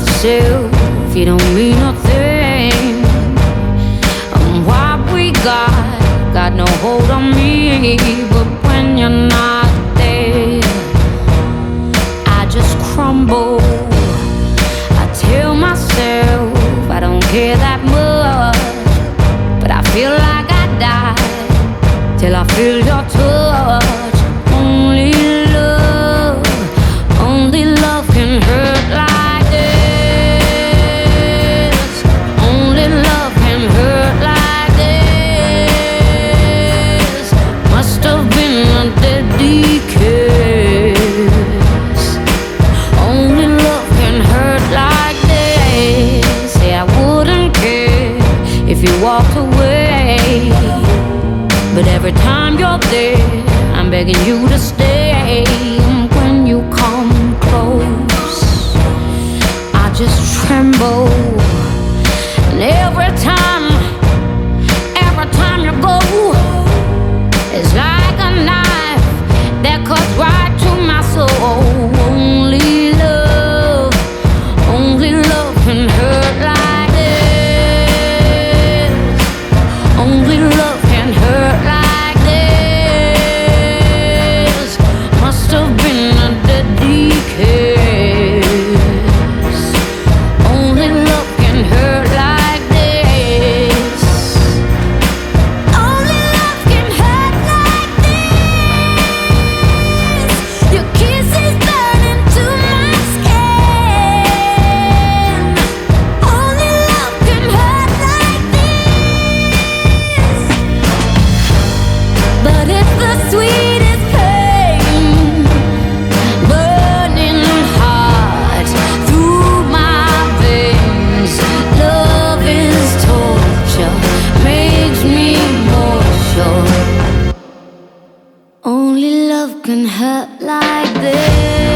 myself, you don't mean nothing. And what we got, got no hold on me. But when you're not if you walked away. But every time you're there, I'm begging you to stay. can hurt like this.